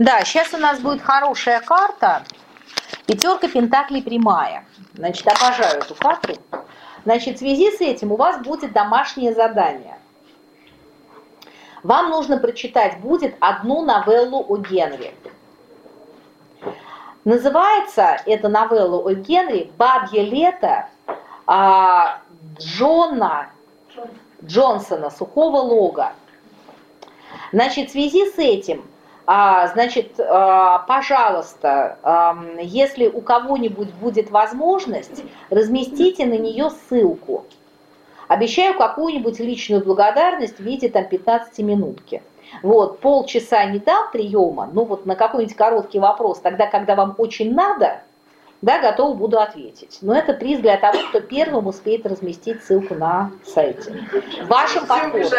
Да, сейчас у нас будет хорошая карта. Пятерка пентаклей прямая. Значит, обожаю эту карту. Значит, в связи с этим у вас будет домашнее задание. Вам нужно прочитать будет одну новеллу о Генри. Называется эта новелла о Генри «Бабье лето» а, Джона Джонсона, Сухого Лога. Значит, в связи с этим, значит, а, пожалуйста, если у кого-нибудь будет возможность, разместите на нее ссылку. Обещаю какую-нибудь личную благодарность в виде там 15 минутки. Вот, полчаса не дам приема, ну вот на какой-нибудь короткий вопрос, тогда, когда вам очень надо, да, готов буду ответить. Но это приз для того, кто первым успеет разместить ссылку на сайте. Вашим подходом.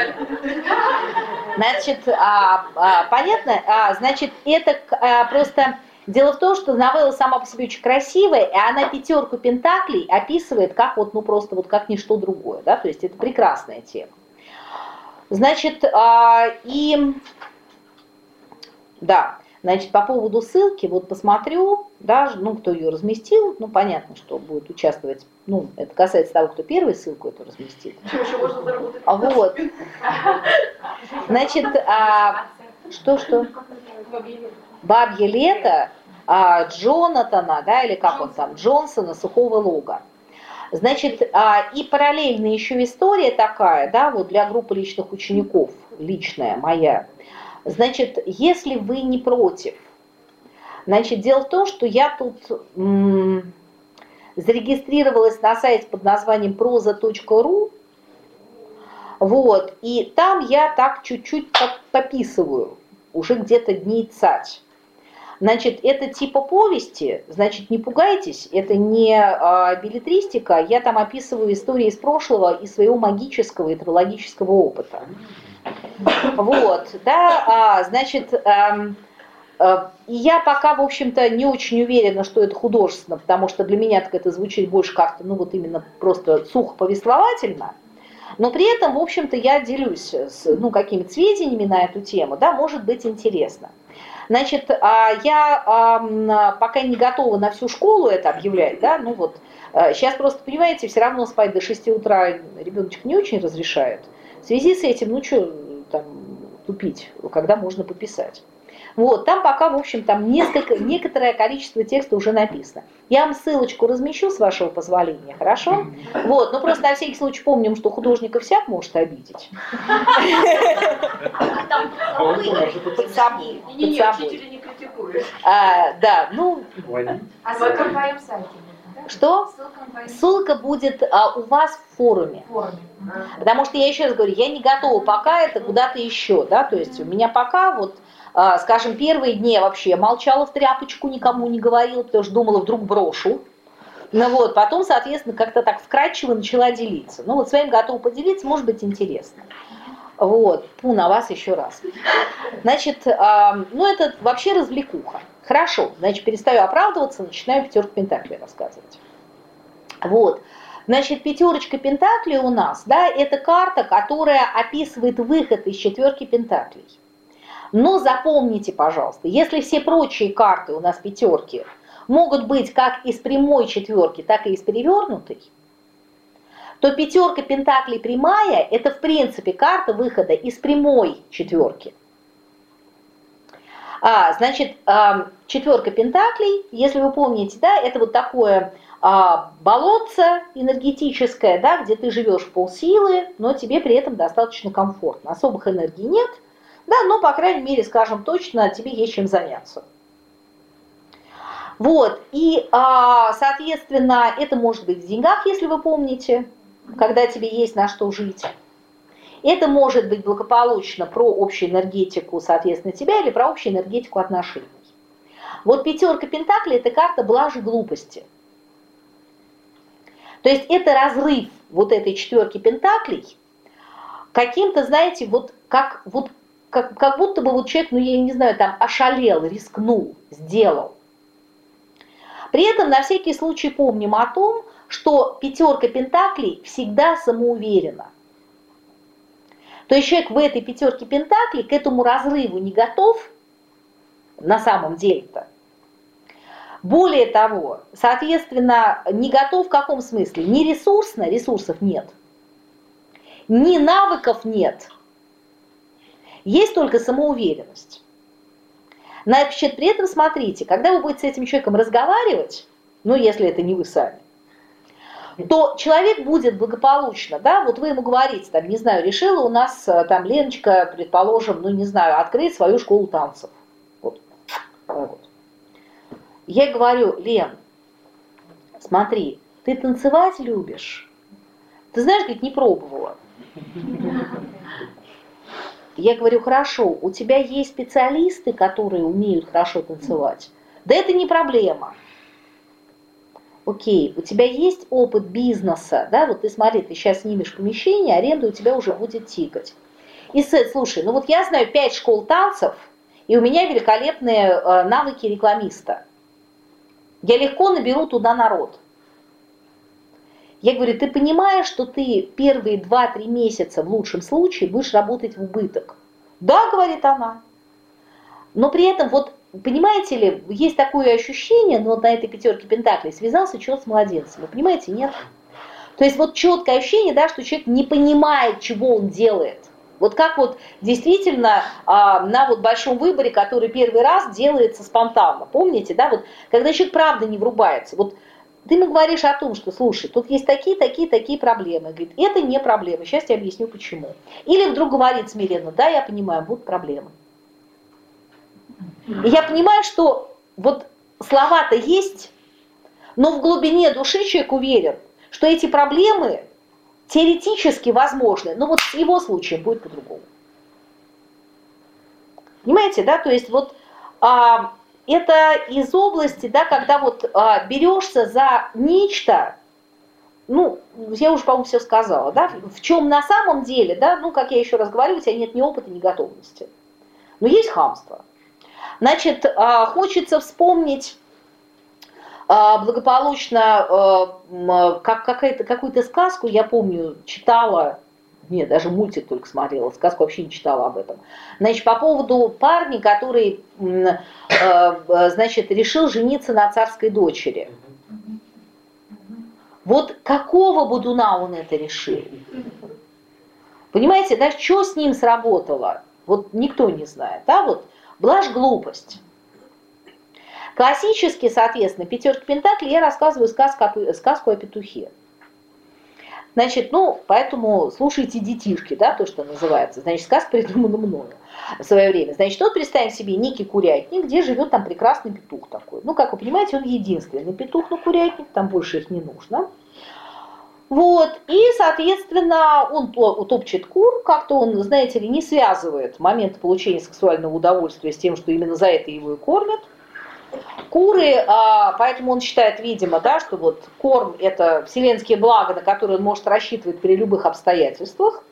Значит, а, а, понятно? А, значит, это а, просто... Дело в том, что новелла сама по себе очень красивая, и она пятерку пентаклей описывает как вот, ну просто вот как ничто другое, да, то есть это прекрасная тема. Значит, а, и, да, Значит, по поводу ссылки, вот посмотрю, да, ну, кто ее разместил, ну, понятно, что будет участвовать, ну, это касается того, кто первый ссылку эту разместит. А вот. Значит, а, что, что? Бабье лето а, Джонатана, да, или как он там, Джонсона, Сухого Лога. Значит, а, и параллельно еще история такая, да, вот для группы личных учеников, личная моя, Значит, если вы не против, значит, дело в том, что я тут зарегистрировалась на сайте под названием proza.ru, вот, и там я так чуть-чуть пописываю, уже где-то дней цать. Значит, это типа повести, значит, не пугайтесь, это не а, билетристика, я там описываю истории из прошлого и своего магического и трологического опыта. Вот, да, а, значит, эм, э, я пока, в общем-то, не очень уверена, что это художественно, потому что для меня так это звучит больше как-то, ну вот именно просто сухо повествовательно. Но при этом, в общем-то, я делюсь с, ну, какими-то сведениями на эту тему, да, может быть интересно. Значит, а, я пока не готова на всю школу это объявлять, да, ну вот, сейчас э, просто, понимаете, все равно спать до 6 утра ребеночек не очень разрешает. В связи с этим, ну что там тупить, когда можно пописать. Вот, там пока, в общем, там несколько, некоторое количество текста уже написано. Я вам ссылочку размещу, с вашего позволения, хорошо? Вот, ну просто на всякий случай помним, что художника всяк может обидеть. Под собой. Не, не, учителя не критикуешь. А, да, ну... А на твоем сайте? Что? Ссылка будет а, у вас в форуме. Потому что я еще раз говорю, я не готова пока это куда-то еще, да, то есть у меня пока вот, а, скажем, первые дни я вообще молчала в тряпочку, никому не говорила, потому что думала, вдруг брошу. Ну вот, потом, соответственно, как-то так вкрадчиво начала делиться. Ну вот с вами готова поделиться, может быть интересно. Вот, пу на вас еще раз. Значит, э, ну это вообще развлекуха. Хорошо, значит, перестаю оправдываться, начинаю пятерку пентаклей рассказывать. Вот. Значит, пятерочка пентаклей у нас, да, это карта, которая описывает выход из четверки пентаклей. Но запомните, пожалуйста, если все прочие карты у нас пятерки могут быть как из прямой четверки, так и из перевернутой, то пятерка пентаклей прямая – это в принципе карта выхода из прямой четверки. А, значит, четверка пентаклей, если вы помните, да, это вот такое а, болотце энергетическое, да, где ты живешь в полсилы, но тебе при этом достаточно комфортно. Особых энергий нет, да, но, по крайней мере, скажем точно, тебе есть чем заняться. Вот, и, а, соответственно, это может быть в деньгах, если вы помните, когда тебе есть на что жить. Это может быть благополучно про общую энергетику, соответственно, тебя или про общую энергетику отношений. Вот пятерка пентаклей – это карта блажи глупости. То есть это разрыв вот этой четверки пентаклей каким-то, знаете, вот как, вот, как, как будто бы вот человек, ну я не знаю, там ошалел, рискнул, сделал. При этом на всякий случай помним о том, что пятерка пентаклей всегда самоуверена. То есть человек в этой пятерке пентаклей к этому разрыву не готов, на самом деле-то. Более того, соответственно, не готов в каком смысле? Не ресурсно, ресурсов нет. Ни навыков нет. Есть только самоуверенность. Значит, при этом смотрите, когда вы будете с этим человеком разговаривать, ну, если это не вы сами, то человек будет благополучно, да, вот вы ему говорите, там, не знаю, решила у нас э, там Леночка, предположим, ну, не знаю, открыть свою школу танцев. Вот. вот. Я говорю, Лен, смотри, ты танцевать любишь? Ты знаешь, говорит, не пробовала. Я говорю, хорошо, у тебя есть специалисты, которые умеют хорошо танцевать? Да это не проблема. Окей, у тебя есть опыт бизнеса, да, вот ты смотри, ты сейчас снимешь помещение, аренда у тебя уже будет тикать. И слушай, ну вот я знаю пять школ танцев, и у меня великолепные э, навыки рекламиста. Я легко наберу туда народ. Я говорю, ты понимаешь, что ты первые 2-3 месяца в лучшем случае будешь работать в убыток? Да, говорит она. Но при этом вот, понимаете ли, есть такое ощущение, ну вот на этой пятерке пентаклей связался черт с младенцем. Вы понимаете, нет? То есть вот четкое ощущение, да, что человек не понимает, чего он делает. Вот как вот действительно а, на вот большом выборе, который первый раз делается спонтанно. Помните, да, вот когда человек правда не врубается. Вот ты ему говоришь о том, что, слушай, тут есть такие, такие, такие проблемы. Говорит, это не проблемы, сейчас я объясню почему. Или вдруг говорит смиренно, да, я понимаю, будут проблемы. Я понимаю, что вот слова-то есть, но в глубине души человек уверен, что эти проблемы теоретически возможны, но вот в его случае будет по-другому. Понимаете, да? То есть вот а, это из области, да, когда вот а, берешься за нечто, ну, я уже, по-моему, все сказала, да, в чем на самом деле, да, ну, как я еще раз говорю, у тебя нет ни опыта, ни готовности. Но есть хамство. Значит, а, хочется вспомнить а, благополучно, а, как какую-то сказку, я помню, читала, нет, даже мультик только смотрела, сказку вообще не читала об этом. Значит, по поводу парня, который, значит, решил жениться на царской дочери. Вот какого будуна он это решил? Понимаете, да, что с ним сработало? Вот никто не знает, да, вот блажь глупость. Классически, соответственно, пятерки пентаклей я рассказываю сказку, сказку о петухе. Значит, ну, поэтому слушайте детишки, да, то, что называется. Значит, сказка придумана мною в свое время. Значит, вот представим себе некий курятник, где живет там прекрасный петух такой. Ну, как вы понимаете, он единственный петух на курятник, там больше их не нужно. Вот, и, соответственно, он утопчет кур, как-то он, знаете ли, не связывает момент получения сексуального удовольствия с тем, что именно за это его и кормят. Куры, а, поэтому он считает, видимо, да, что вот корм – это вселенские блага, на которые он может рассчитывать при любых обстоятельствах.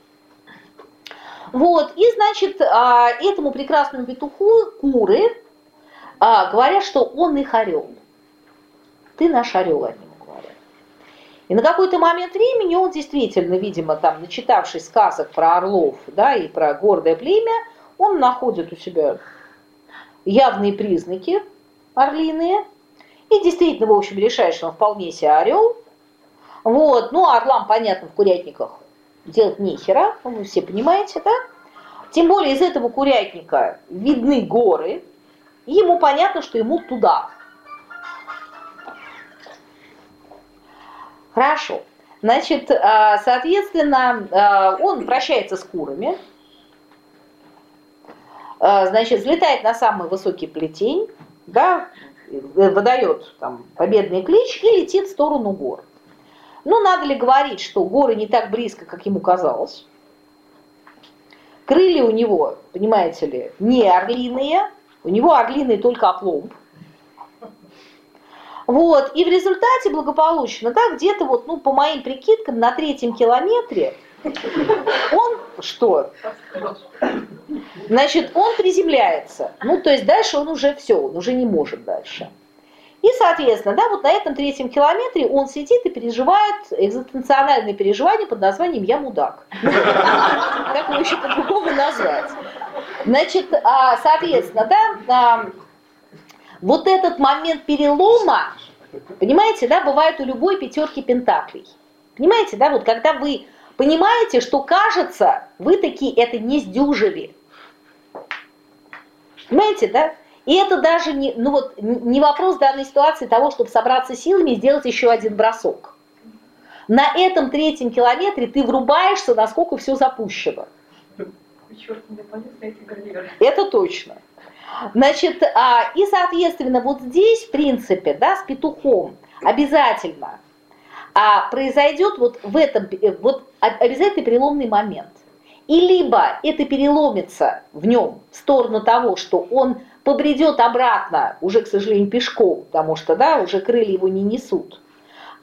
Вот, и, значит, а, этому прекрасному петуху куры а, говорят, что он их орел. Ты наш орел, они. И на какой-то момент времени он действительно, видимо, там, начитавшись сказок про орлов, да, и про гордое племя, он находит у себя явные признаки орлиные. И действительно, в общем, решает, что он вполне себе орел. Вот, ну, а орлам, понятно, в курятниках делать нехера, вы все понимаете, да? Тем более из этого курятника видны горы, ему понятно, что ему туда. Хорошо. Значит, а, соответственно, а, он прощается с курами, а, значит, взлетает на самый высокий плетень, да, выдает там победный клич и летит в сторону гор. Ну, надо ли говорить, что горы не так близко, как ему казалось? Крылья у него, понимаете ли, не орлиные, у него орлиные только опломб. Вот, и в результате благополучно, да, где-то вот, ну, по моим прикидкам, на третьем километре он что? Значит, он приземляется. Ну, то есть дальше он уже все, он уже не может дальше. И, соответственно, да, вот на этом третьем километре он сидит и переживает экзистенциональные переживания под названием «я мудак». Как его еще по-другому назвать? Значит, а, соответственно, да, вот этот момент перелома, понимаете, да, бывает у любой пятерки пентаклей. Понимаете, да, вот когда вы понимаете, что кажется, вы такие это не сдюжили. Понимаете, да? И это даже не, ну вот, не вопрос данной ситуации того, чтобы собраться силами и сделать еще один бросок. На этом третьем километре ты врубаешься, насколько все запущено. Это точно. Значит, а, и, соответственно, вот здесь, в принципе, да, с петухом обязательно а, произойдет вот в этом, э, вот обязательно переломный момент. И либо это переломится в нем в сторону того, что он побредет обратно, уже, к сожалению, пешком, потому что, да, уже крылья его не несут,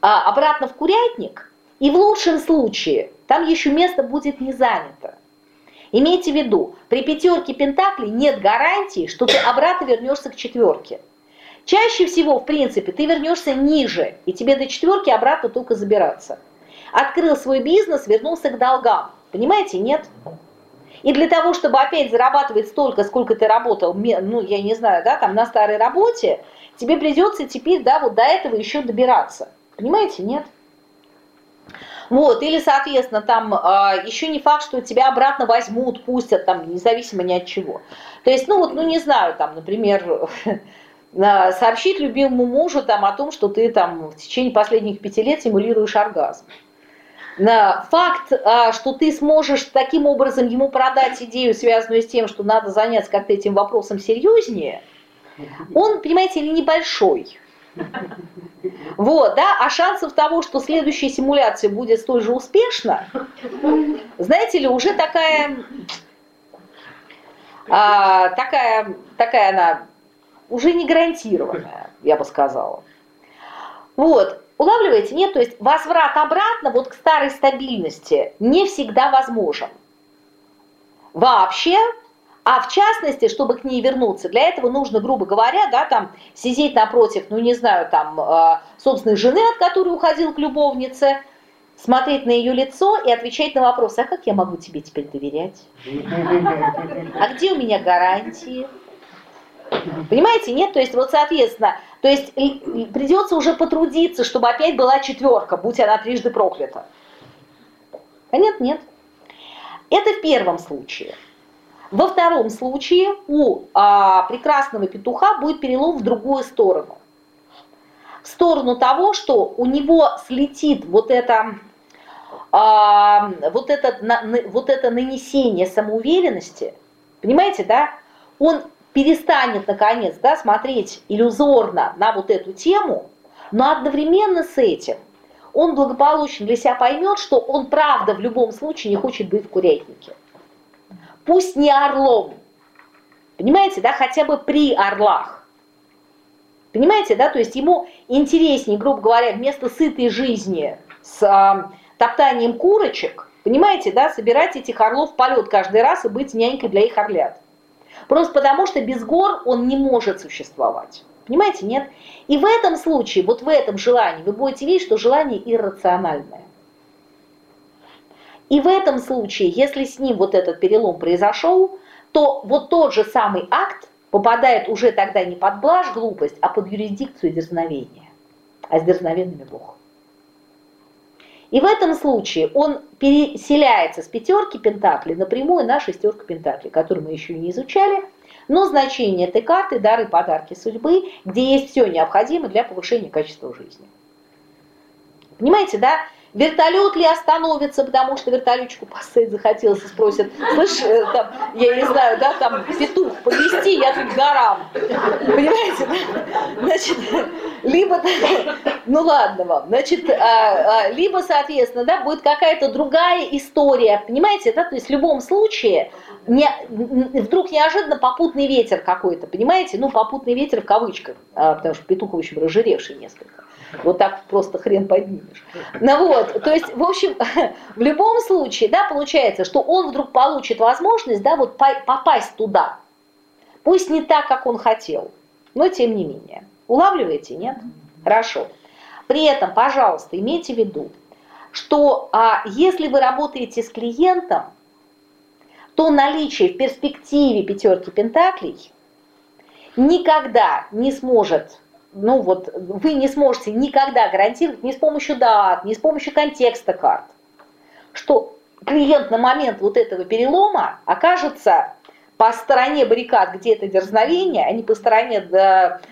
а обратно в курятник, и в лучшем случае там еще место будет не занято. Имейте в виду, при пятерке пентаклей нет гарантии, что ты обратно вернешься к четверке. Чаще всего, в принципе, ты вернешься ниже, и тебе до четверки обратно только забираться. Открыл свой бизнес, вернулся к долгам. Понимаете, нет? И для того, чтобы опять зарабатывать столько, сколько ты работал, ну, я не знаю, да, там на старой работе, тебе придется теперь, да, вот до этого еще добираться. Понимаете, нет? Вот, или, соответственно, там э, еще не факт, что тебя обратно возьмут, пустят, там, независимо ни от чего. То есть, ну вот, ну не знаю, там, например, сообщить любимому мужу там о том, что ты там в течение последних пяти лет симулируешь оргазм. Факт, а, что ты сможешь таким образом ему продать идею, связанную с тем, что надо заняться как-то этим вопросом серьезнее, он, понимаете ли, небольшой. Вот, да, а шансов того, что следующая симуляция будет столь же успешна, знаете ли, уже такая, а, такая, такая она, уже не гарантированная, я бы сказала. Вот, улавливаете? Нет, то есть возврат обратно вот к старой стабильности не всегда возможен. Вообще, а в частности, чтобы к ней вернуться, для этого нужно, грубо говоря, да, там сидеть напротив, ну не знаю, там э, собственной жены, от которой уходил к любовнице, смотреть на ее лицо и отвечать на вопрос, а как я могу тебе теперь доверять? А где у меня гарантии? Понимаете, нет? То есть вот соответственно, то есть придется уже потрудиться, чтобы опять была четверка, будь она трижды проклята. А нет, нет. Это в первом случае. Во втором случае у а, прекрасного петуха будет перелом в другую сторону. В сторону того, что у него слетит вот это, а, вот это, на, вот это нанесение самоуверенности, понимаете, да? Он перестанет, наконец, да, смотреть иллюзорно на вот эту тему, но одновременно с этим он благополучно для себя поймет, что он правда в любом случае не хочет быть в курятнике пусть не орлом. Понимаете, да, хотя бы при орлах. Понимаете, да, то есть ему интереснее, грубо говоря, вместо сытой жизни с а, топтанием курочек, понимаете, да, собирать этих орлов в полет каждый раз и быть нянькой для их орлят. Просто потому, что без гор он не может существовать. Понимаете, нет? И в этом случае, вот в этом желании, вы будете видеть, что желание иррациональное. И в этом случае, если с ним вот этот перелом произошел, то вот тот же самый акт попадает уже тогда не под блажь, глупость, а под юрисдикцию дерзновения. А с дерзновенными Бог. И в этом случае он переселяется с пятерки пентаклей напрямую на шестерку пентаклей, которую мы еще не изучали, но значение этой карты – дары подарки судьбы, где есть все необходимое для повышения качества жизни. Понимаете, да? Вертолет ли остановится, потому что вертолетчику посадить захотелось и спросят, слышь, э, там, я не знаю, да, там петух повезти, я тут горам. Понимаете? Значит, либо, ну ладно вам, значит, а, а, либо, соответственно, да, будет какая-то другая история, понимаете, да, то есть в любом случае не, вдруг неожиданно попутный ветер какой-то, понимаете, ну попутный ветер в кавычках, а, потому что петух, в общем, разжиревший несколько. Вот так просто хрен поднимешь. Ну вот, то есть, в общем, в любом случае, да, получается, что он вдруг получит возможность, да, вот попасть туда. Пусть не так, как он хотел, но тем не менее. Улавливаете, нет? Хорошо. При этом, пожалуйста, имейте в виду, что а, если вы работаете с клиентом, то наличие в перспективе пятерки пентаклей никогда не сможет, ну вот вы не сможете никогда гарантировать ни с помощью дат, ни с помощью контекста карт, что клиент на момент вот этого перелома окажется по стороне баррикад, где это дерзновение, а не по стороне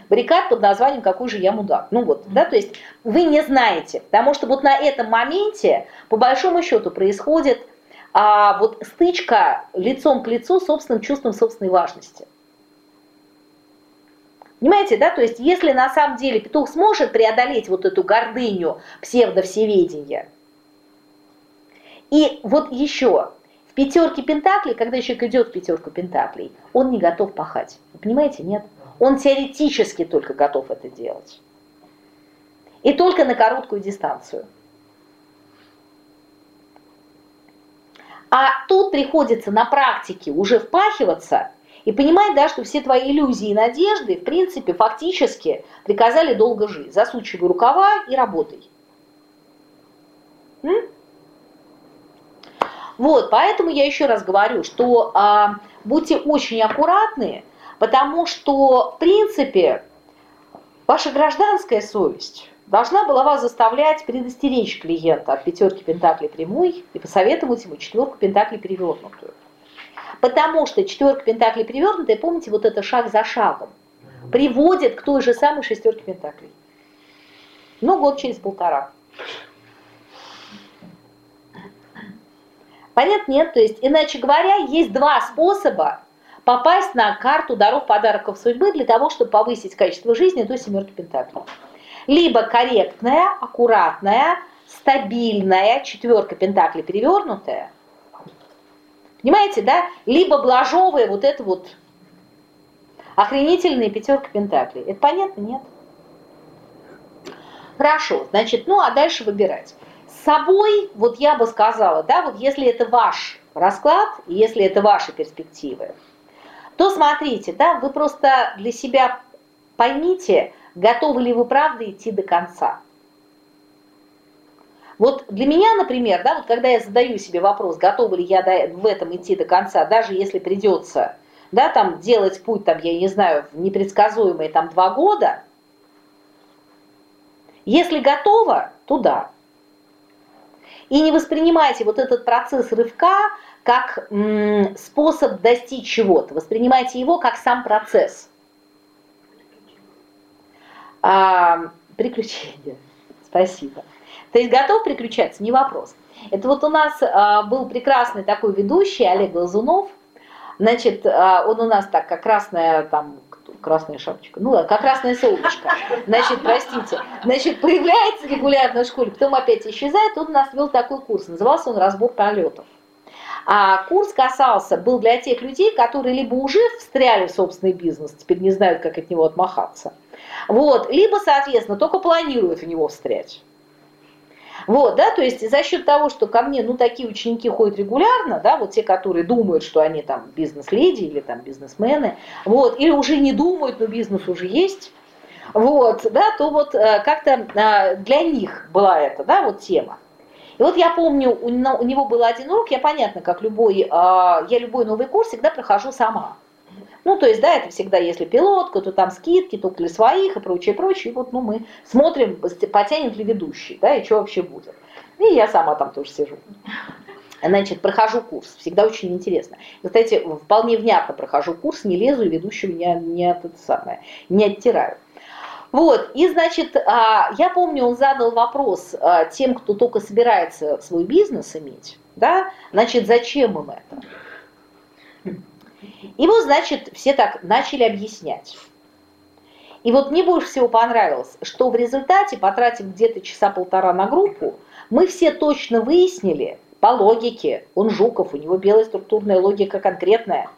баррикад под названием «Какой же я мудак». Ну вот, да, то есть вы не знаете, потому что вот на этом моменте, по большому счету, происходит а, вот стычка лицом к лицу собственным чувством собственной важности. Понимаете, да? То есть если на самом деле петух сможет преодолеть вот эту гордыню псевдовсеведения, и вот еще, в пятерке пентаклей, когда человек идет в пятерку пентаклей, он не готов пахать. Вы понимаете, нет? Он теоретически только готов это делать. И только на короткую дистанцию. А тут приходится на практике уже впахиваться и понимать, да, что все твои иллюзии и надежды, в принципе, фактически приказали долго жить. Засучивай рукава и работай. М? Вот, поэтому я еще раз говорю, что а, будьте очень аккуратны, потому что, в принципе, ваша гражданская совесть должна была вас заставлять предостеречь клиента от пятерки пентаклей прямой и посоветовать ему четверку пентаклей перевернутую. Потому что четверка пентаклей перевернутая, помните, вот это шаг за шагом, приводит к той же самой шестерке пентаклей. Ну, год через полтора. Понятно? Нет. То есть, иначе говоря, есть два способа попасть на карту даров подарков судьбы для того, чтобы повысить качество жизни до семерки пентаклей. Либо корректная, аккуратная, стабильная четверка пентаклей перевернутая, Понимаете, да? Либо блажовая вот это вот охренительная пятерка пентаклей. Это понятно? Нет. Хорошо, значит, ну а дальше выбирать. С собой, вот я бы сказала, да, вот если это ваш расклад, если это ваши перспективы, то смотрите, да, вы просто для себя поймите, готовы ли вы правда идти до конца. Вот для меня, например, да, вот когда я задаю себе вопрос, готова ли я в этом идти до конца, даже если придется, да, там делать путь, там, я не знаю, в непредсказуемые там два года, если готова, то да. И не воспринимайте вот этот процесс рывка как способ достичь чего-то, воспринимайте его как сам процесс. А, приключения. Спасибо. То есть готов приключаться, не вопрос. Это вот у нас а, был прекрасный такой ведущий Олег Глазунов. Значит, а, он у нас так, как красная там красная шапочка, ну, как красное солнышко. Значит, простите. Значит, появляется регулярно в школе, потом опять исчезает. Он у нас вел такой курс, назывался он «Разбор полетов». А курс касался, был для тех людей, которые либо уже встряли в собственный бизнес, теперь не знают, как от него отмахаться, вот, либо, соответственно, только планируют в него встрять. Вот, да, то есть за счет того, что ко мне, ну, такие ученики ходят регулярно, да, вот те, которые думают, что они там бизнес-леди или там бизнесмены, вот, или уже не думают, но бизнес уже есть, вот, да, то вот э, как-то э, для них была эта, да, вот тема. И вот я помню, у него был один урок, я понятно, как любой, э, я любой новый курс всегда прохожу сама. Ну, то есть, да, это всегда, если пилотка, то там скидки, только для своих и прочее, прочее. И вот, ну, мы смотрим, потянет ли ведущий, да, и что вообще будет. И я сама там тоже сижу. Значит, прохожу курс, всегда очень интересно. Кстати, вполне внятно прохожу курс, не лезу и ведущего не, не, это самое, не оттираю. Вот, и, значит, а, я помню, он задал вопрос а, тем, кто только собирается свой бизнес иметь, да, значит, зачем им это? И вот, значит, все так начали объяснять. И вот мне больше всего понравилось, что в результате, потратив где-то часа полтора на группу, мы все точно выяснили, по логике, он Жуков, у него белая структурная логика конкретная,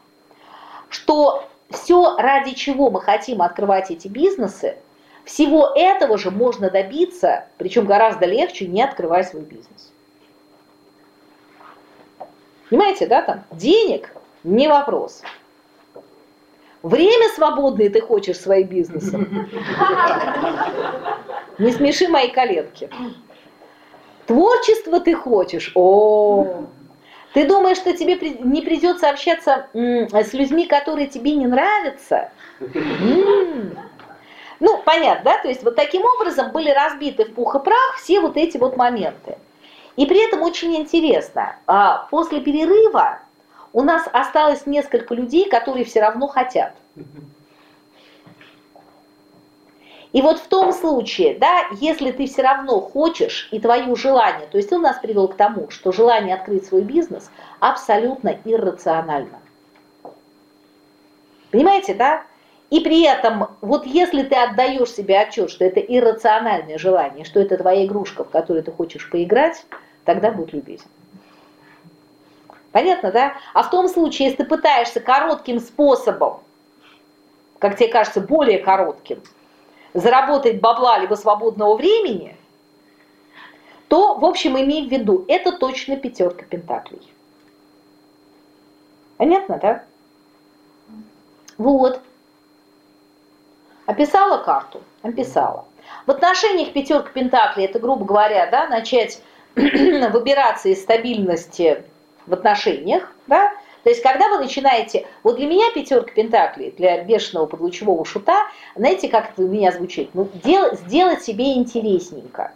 что все, ради чего мы хотим открывать эти бизнесы, всего этого же можно добиться, причем гораздо легче, не открывая свой бизнес. Понимаете, да, там денег не вопрос. Время свободное ты хочешь свои бизнесы. Не смеши мои коленки. Творчество ты хочешь. О, Ты думаешь, что тебе не придется общаться с людьми, которые тебе не нравятся? Ну, понятно, да? То есть вот таким образом были разбиты в пух и прах все вот эти вот моменты. И при этом очень интересно, а, после перерыва у нас осталось несколько людей, которые все равно хотят. И вот в том случае, да, если ты все равно хочешь и твое желание, то есть он нас привел к тому, что желание открыть свой бизнес абсолютно иррационально. Понимаете, да? И при этом, вот если ты отдаешь себе отчет, что это иррациональное желание, что это твоя игрушка, в которой ты хочешь поиграть, тогда будь любезен. Понятно, да? А в том случае, если ты пытаешься коротким способом, как тебе кажется, более коротким, заработать бабла либо свободного времени, то, в общем, имей в виду, это точно пятерка пентаклей. Понятно, да? Вот. Описала карту? Описала. В отношениях пятерка пентаклей, это, грубо говоря, да, начать выбираться из стабильности в отношениях, да, то есть, когда вы начинаете, вот для меня пятерка пентаклей, для бешеного подлучевого шута, знаете, как это у меня звучит? Ну, дел, сделать себе интересненько.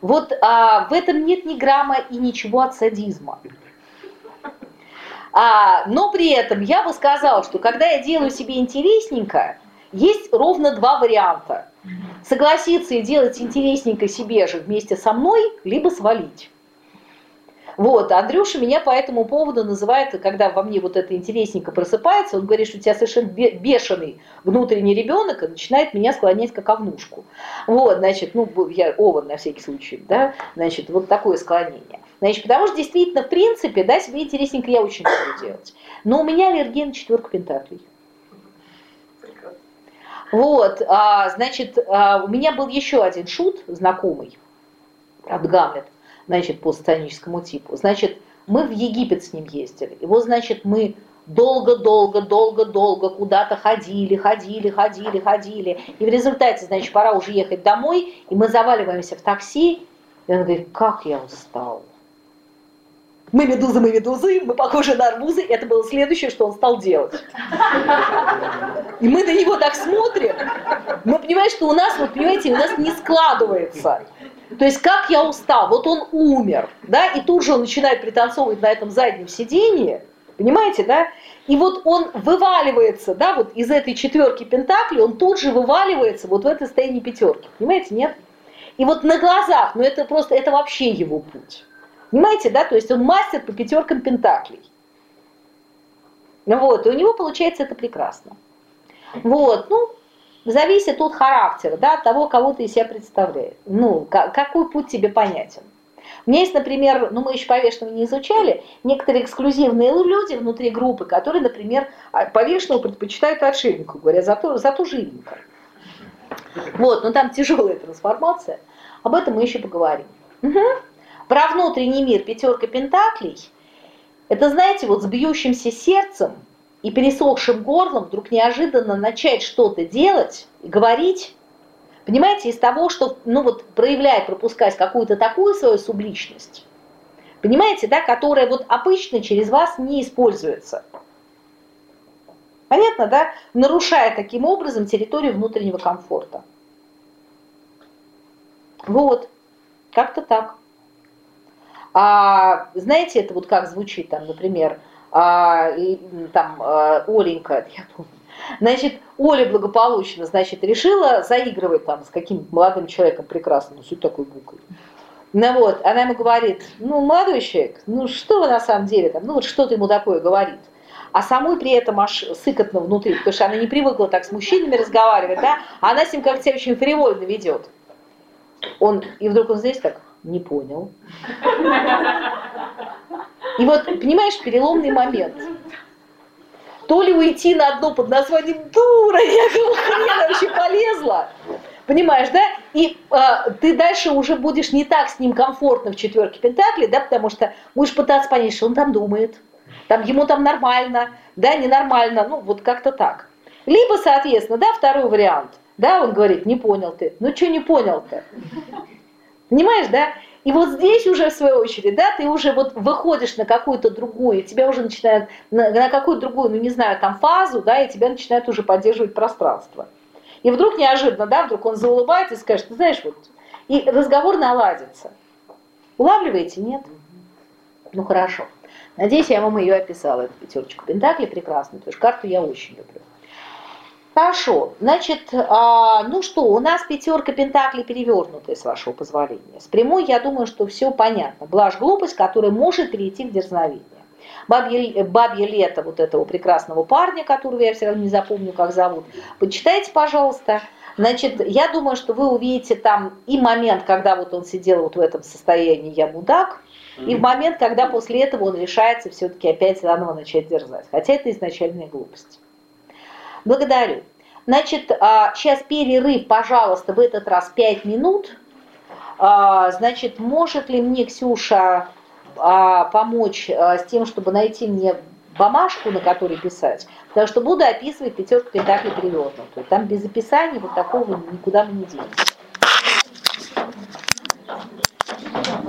Вот а, в этом нет ни грамма и ничего от садизма. А, но при этом я бы сказала, что когда я делаю себе интересненько, есть ровно два варианта. Согласиться и делать интересненько себе же вместе со мной, либо свалить. Вот, Андрюша меня по этому поводу называет, когда во мне вот это интересненько просыпается, он говорит, что у тебя совершенно бешеный внутренний ребенок, и начинает меня склонять как овнушку. Вот, значит, ну, я ован на всякий случай, да, значит, вот такое склонение. Значит, потому что действительно, в принципе, да, себе интересненько я очень люблю делать. Но у меня аллергия на четверку пентаклей. Вот, а, значит, а, у меня был еще один шут знакомый от Гамлет значит, по сатаническому типу. Значит, мы в Египет с ним ездили. И вот, значит, мы долго-долго-долго-долго куда-то ходили, ходили, ходили, ходили. И в результате, значит, пора уже ехать домой, и мы заваливаемся в такси, и он говорит, как я устал. Мы медузы, мы медузы, мы похожи на арбузы. Это было следующее, что он стал делать. И мы на него так смотрим. Мы понимаем, что у нас, вот понимаете, у нас не складывается. То есть как я устал, вот он умер, да, и тут же он начинает пританцовывать на этом заднем сидении, понимаете, да? И вот он вываливается, да, вот из этой четверки пентаклей, он тут же вываливается вот в это состояние пятерки, понимаете, нет? И вот на глазах, ну это просто, это вообще его путь. Понимаете, да, то есть он мастер по пятеркам пентаклей. Вот, и у него получается это прекрасно. Вот, ну, зависит от характера, да, от того, кого ты из себя представляешь. Ну, какой путь тебе понятен. У меня есть, например, ну мы еще повешенного не изучали, некоторые эксклюзивные люди внутри группы, которые, например, а, повешенного предпочитают отшельнику, говорят, зато, зато живенько. Вот, но там тяжелая трансформация, об этом мы еще поговорим. Угу. Про внутренний мир пятерка пентаклей, это, знаете, вот с бьющимся сердцем, и пересохшим горлом вдруг неожиданно начать что-то делать, говорить, понимаете, из того, что, ну вот, проявлять, пропускать какую-то такую свою субличность, понимаете, да, которая вот обычно через вас не используется. Понятно, да? Нарушая таким образом территорию внутреннего комфорта. Вот, как-то так. А знаете, это вот как звучит там, например, а, и, там а, Оленька, я помню, Значит, Оля благополучно, значит, решила заигрывать там с каким-то молодым человеком прекрасным, суть такой буквой. Ну вот, она ему говорит, ну, молодой человек, ну что вы на самом деле там, ну вот что ты ему такое говорит? А самой при этом аж сыкотно внутри, потому что она не привыкла так с мужчинами разговаривать, да, а она с ним как-то себя очень фривольно ведет. Он, и вдруг он здесь так, не понял. И вот, понимаешь, переломный момент. То ли уйти на дно под названием «дура», я какого хрена вообще полезла, понимаешь, да? И э, ты дальше уже будешь не так с ним комфортно в четверке Пентакли, да, потому что будешь пытаться понять, что он там думает, там ему там нормально, да, ненормально, ну вот как-то так. Либо, соответственно, да, второй вариант, да, он говорит, не понял ты, ну что не понял-то? Понимаешь, да? И вот здесь уже, в свою очередь, да, ты уже вот выходишь на какую-то другую, тебя уже начинают, на, на какую-то другую, ну не знаю, там фазу, да, и тебя начинают уже поддерживать пространство. И вдруг неожиданно, да, вдруг он заулыбается и скажет, ты знаешь, вот, и разговор наладится. Улавливаете? Нет? Ну хорошо. Надеюсь, я вам ее описала, эту пятерочку Пентакли прекрасную, потому что карту я очень люблю. Хорошо, значит, а, ну что, у нас пятерка пентаклей перевернутая, с вашего позволения. С прямой, я думаю, что все понятно. Блажь глупость, которая может перейти в дерзновение. Бабье, бабье лето вот этого прекрасного парня, которого я все равно не запомню, как зовут. Почитайте, пожалуйста. Значит, я думаю, что вы увидите там и момент, когда вот он сидел вот в этом состоянии «я мудак», и в момент, когда после этого он решается все-таки опять заново начать дерзать. Хотя это изначальная глупость. Благодарю. Значит, сейчас а, перерыв, пожалуйста, в этот раз 5 минут. А, значит, может ли мне Ксюша а, помочь с тем, чтобы найти мне бумажку, на которой писать? Потому что буду описывать пятерку пентаклей перевернутую. Там без описания вот такого никуда мы не денемся.